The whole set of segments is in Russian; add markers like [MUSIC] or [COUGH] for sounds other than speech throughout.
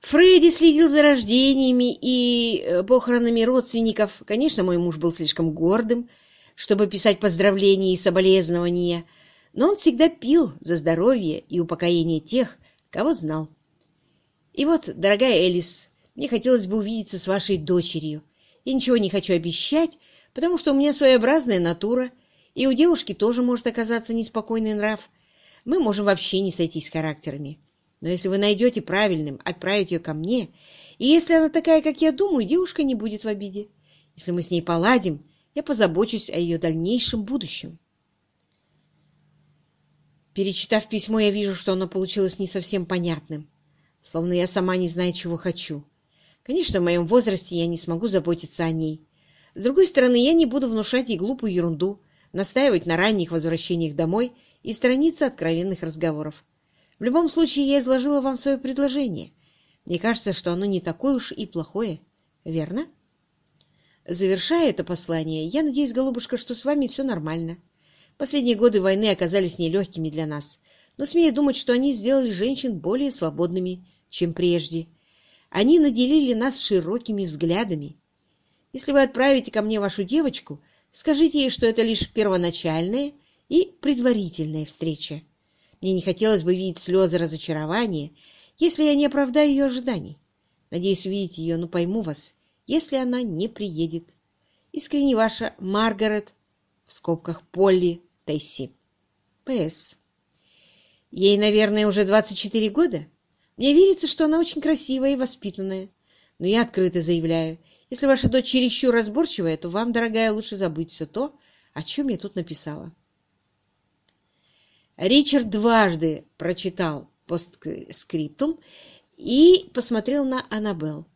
Фредди следил за рождениями и э, похоронами родственников. Конечно, мой муж был слишком гордым, чтобы писать поздравления и соболезнования, но он всегда пил за здоровье и упокоение тех, кого знал. И вот, дорогая Элис, мне хотелось бы увидеться с вашей дочерью. Я ничего не хочу обещать, потому что у меня своеобразная натура, и у девушки тоже может оказаться неспокойный нрав. Мы можем вообще не сойтись с характерами. Но если вы найдете правильным отправить ее ко мне, и если она такая, как я думаю, девушка не будет в обиде. Если мы с ней поладим, я позабочусь о ее дальнейшем будущем. Перечитав письмо, я вижу, что оно получилось не совсем понятным, словно я сама не знаю, чего хочу. Конечно, в моем возрасте я не смогу заботиться о ней. С другой стороны, я не буду внушать ей глупую ерунду, настаивать на ранних возвращениях домой и страницы откровенных разговоров. В любом случае, я изложила вам свое предложение. Мне кажется, что оно не такое уж и плохое. Верно? Завершая это послание, я надеюсь, голубушка, что с вами все нормально. Последние годы войны оказались нелегкими для нас, но смею думать, что они сделали женщин более свободными, чем прежде. Они наделили нас широкими взглядами. Если вы отправите ко мне вашу девочку, скажите ей, что это лишь первоначальная и предварительная встреча. Мне не хотелось бы видеть слезы разочарования, если я не оправдаю ее ожиданий. Надеюсь увидеть ее, но пойму вас, если она не приедет. Искренне ваша Маргарет, в скобках Полли Тесси. П.С. Ей, наверное, уже 24 года. Мне верится, что она очень красивая и воспитанная. Но я открыто заявляю, если ваша дочь чересчур разборчивая, то вам, дорогая, лучше забыть все то, о чем я тут написала. Ричард дважды прочитал постскриптум и посмотрел на Аннабелл.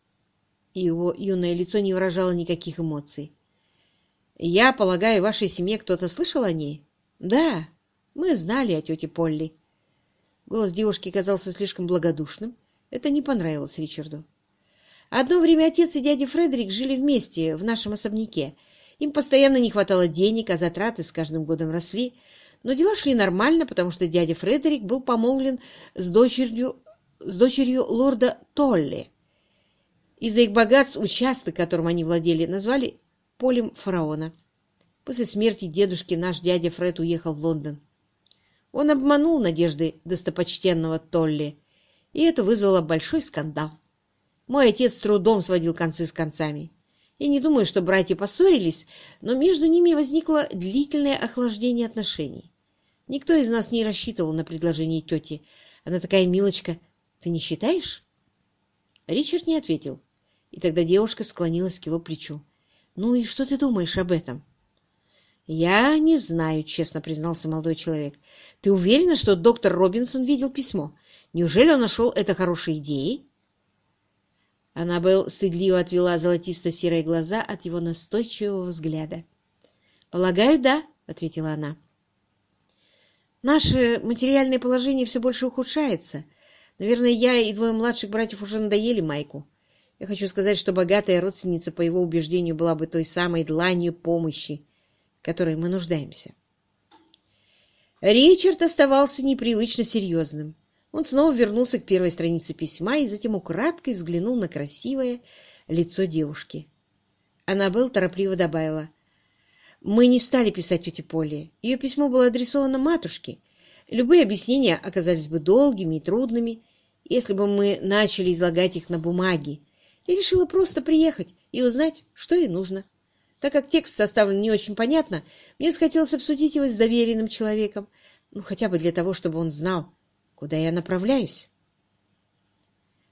Его юное лицо не выражало никаких эмоций. «Я полагаю, в вашей семье кто-то слышал о ней?» «Да, мы знали о тете Полли». Голос девушки казался слишком благодушным. Это не понравилось Ричарду. Одно время отец и дядя Фредерик жили вместе в нашем особняке. Им постоянно не хватало денег, а затраты с каждым годом росли. Но дела шли нормально, потому что дядя Фредерик был помолвлен с дочерью, с дочерью лорда Толли. Из-за их богатств участок, которым они владели, назвали полем фараона. После смерти дедушки наш дядя Фред уехал в Лондон. Он обманул надежды достопочтенного Толли, и это вызвало большой скандал. Мой отец с трудом сводил концы с концами. Я не думаю, что братья поссорились, но между ними возникло длительное охлаждение отношений. Никто из нас не рассчитывал на предложение тети. Она такая милочка. Ты не считаешь? Ричард не ответил. И тогда девушка склонилась к его плечу. «Ну и что ты думаешь об этом?» «Я не знаю», — честно признался молодой человек. «Ты уверена, что доктор Робинсон видел письмо? Неужели он нашел это хорошей идеей?» Она был стыдливо отвела золотисто-серые глаза от его настойчивого взгляда. «Полагаю, да», — ответила она. Наше материальное положение все больше ухудшается. Наверное, я и двое младших братьев уже надоели Майку. Я хочу сказать, что богатая родственница, по его убеждению, была бы той самой дланью помощи, которой мы нуждаемся. Ричард оставался непривычно серьезным. Он снова вернулся к первой странице письма и затем украдкой взглянул на красивое лицо девушки. Аннабелл торопливо добавила — мы не стали писать тете Поле. Ее письмо было адресовано матушке. Любые объяснения оказались бы долгими и трудными, если бы мы начали излагать их на бумаге. Я решила просто приехать и узнать, что ей нужно. Так как текст составлен не очень понятно, мне захотелось обсудить его с доверенным человеком, ну, хотя бы для того, чтобы он знал, куда я направляюсь.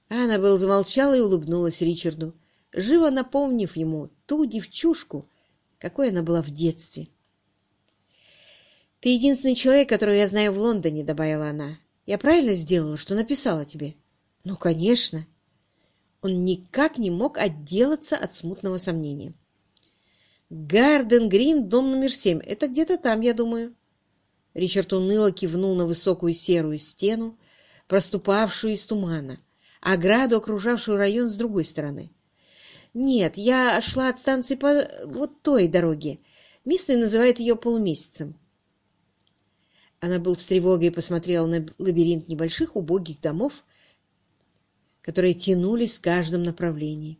Аннабелл замолчала и улыбнулась Ричарду, живо напомнив ему ту девчушку, какой она была в детстве. «Ты единственный человек, которого я знаю в Лондоне», — добавила она. «Я правильно сделала, что написала тебе?» «Ну, конечно». Он никак не мог отделаться от смутного сомнения. «Гарден Грин, дом номер семь. Это где-то там, я думаю». Ричард уныло кивнул на высокую серую стену, проступавшую из тумана, ограду, окружавшую район с другой стороны. Нет, я шла от станции по вот той дороге. Местные называют ее полумесяцем. Она был с тревогой и посмотрела на лабиринт небольших убогих домов, которые тянулись в каждом направлении.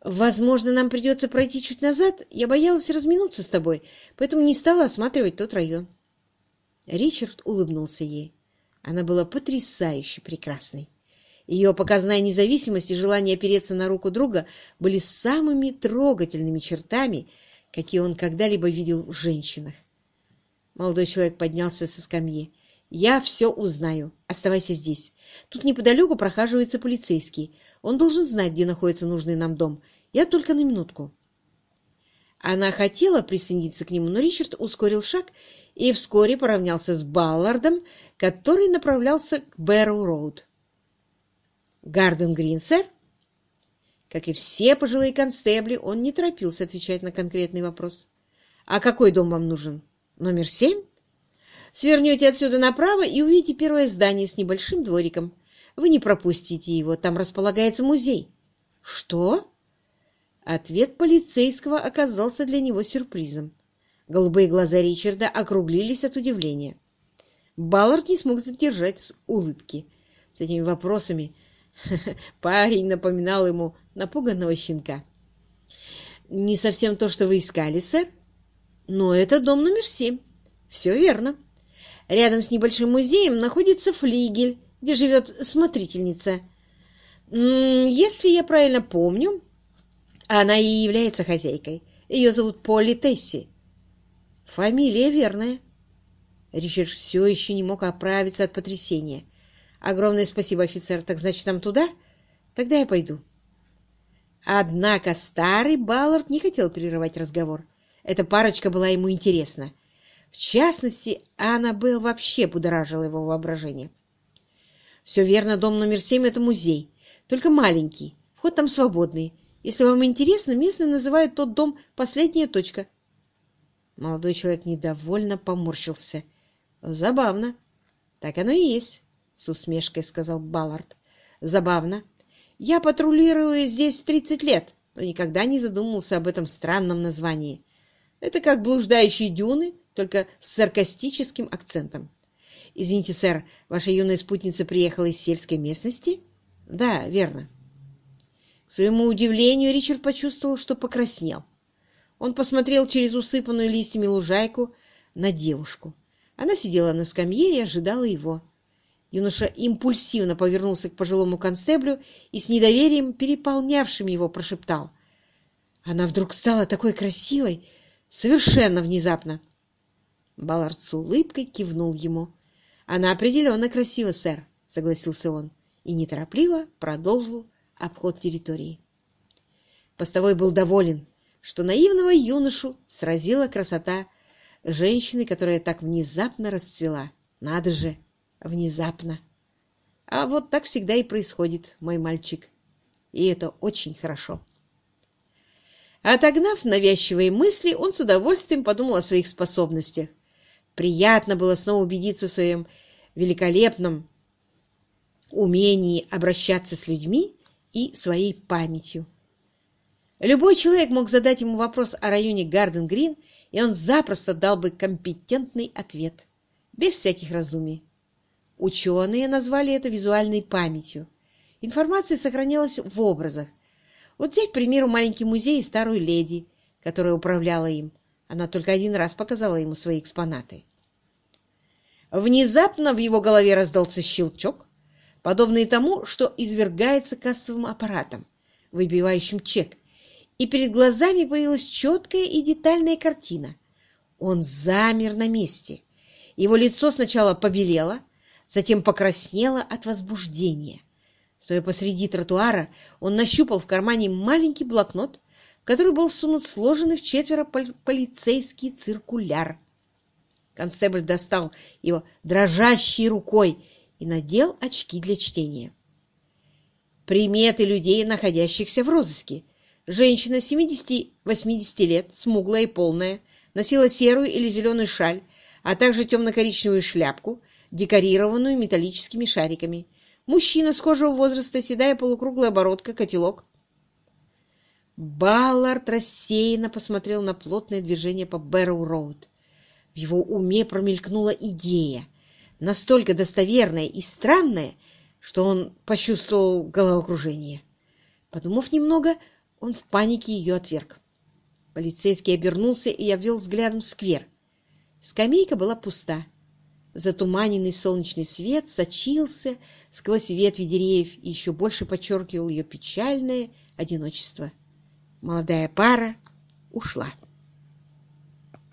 «Возможно, нам придется пройти чуть назад. Я боялась разминуться с тобой, поэтому не стала осматривать тот район». Ричард улыбнулся ей. Она была потрясающе прекрасной. Ее показная независимость и желание опереться на руку друга были самыми трогательными чертами, какие он когда-либо видел в женщинах. Молодой человек поднялся со скамьи. «Я все узнаю. Оставайся здесь. Тут неподалеку прохаживается полицейский. Он должен знать, где находится нужный нам дом. Я только на минутку. Она хотела присоединиться к нему, но Ричард ускорил шаг и вскоре поравнялся с Баллардом, который направлялся к Бэрроу-Роуд. «Гарден Грин, сэр?» Как и все пожилые констебли, он не торопился отвечать на конкретный вопрос. «А какой дом вам нужен? Номер семь?» «Свернете отсюда направо и увидите первое здание с небольшим двориком. Вы не пропустите его, там располагается музей». «Что?» Ответ полицейского оказался для него сюрпризом. Голубые глаза Ричарда округлились от удивления. Баллард не смог задержать улыбки. С этими вопросами [LAUGHS] парень напоминал ему напуганного щенка. «Не совсем то, что вы искали, сэр, но это дом номер семь. Все верно. Рядом с небольшим музеем находится флигель, где живет смотрительница. Если я правильно помню, она и является хозяйкой. Ее зовут Полли Тесси. Фамилия верная. Ричард все еще не мог оправиться от потрясения. Огромное спасибо, офицер. Так значит, нам туда? Тогда я пойду. Однако старый Баллард не хотел прерывать разговор. Эта парочка была ему интересна. В частности, Аннабелл вообще будоражила его воображение. Все верно, дом номер семь — это музей. Только маленький. Вход там свободный. Если вам интересно, местные называют тот дом «последняя точка». Молодой человек недовольно поморщился. «Забавно». «Так оно и есть», — с усмешкой сказал Баллард. «Забавно. Я патрулирую здесь тридцать лет, но никогда не задумывался об этом странном названии. Это как блуждающие дюны, только с саркастическим акцентом. Извините, сэр, ваша юная спутница приехала из сельской местности? Да, верно. К своему удивлению, Ричард почувствовал, что покраснел. Он посмотрел через усыпанную листьями лужайку на девушку. Она сидела на скамье и ожидала его. Юноша импульсивно повернулся к пожилому констеблю и с недоверием, переполнявшим его, прошептал. Она вдруг стала такой красивой, совершенно внезапно. Баллард с улыбкой кивнул ему. «Она определенно красива, сэр», — согласился он, и неторопливо продолжил обход территории. Постовой был доволен, что наивного юношу сразила красота женщины, которая так внезапно расцвела. Надо же, внезапно. А вот так всегда и происходит, мой мальчик. И это очень хорошо. Отогнав навязчивые мысли, он с удовольствием подумал о своих способностях. Приятно было снова убедиться в своем великолепном умении обращаться с людьми и своей памятью. Любой человек мог задать ему вопрос о районе Гарден-Грин, и он запросто дал бы компетентный ответ, без всяких раздумий. Ученые назвали это визуальной памятью. Информация сохранялась в образах. Вот взять, к примеру, маленький музей и старую леди, которая управляла им. Она только один раз показала ему свои экспонаты. Внезапно в его голове раздался щелчок, подобные тому, что извергается кассовым аппаратом, выбивающим чек, и перед глазами появилась четкая и детальная картина. Он замер на месте. Его лицо сначала побелело, затем покраснело от возбуждения. Стоя посреди тротуара, он нащупал в кармане маленький блокнот, который был всунут сложенный в четверо полицейский циркуляр. Констебль достал его дрожащей рукой и надел очки для чтения. Приметы людей, находящихся в розыске. Женщина 70-80 лет, смуглая и полная, носила серую или зеленую шаль, а также темно-коричневую шляпку, декорированную металлическими шариками. Мужчина схожего возраста, седая полукруглая бородка, котелок. Баллард рассеянно посмотрел на плотное движение по Бэрроу-Роуд. В его уме промелькнула идея — настолько достоверное и странное, что он почувствовал головокружение. Подумав немного, он в панике ее отверг. Полицейский обернулся и обвел взглядом сквер. Скамейка была пуста. Затуманенный солнечный свет сочился сквозь ветви деревьев и еще больше подчеркивал ее печальное одиночество. Молодая пара ушла.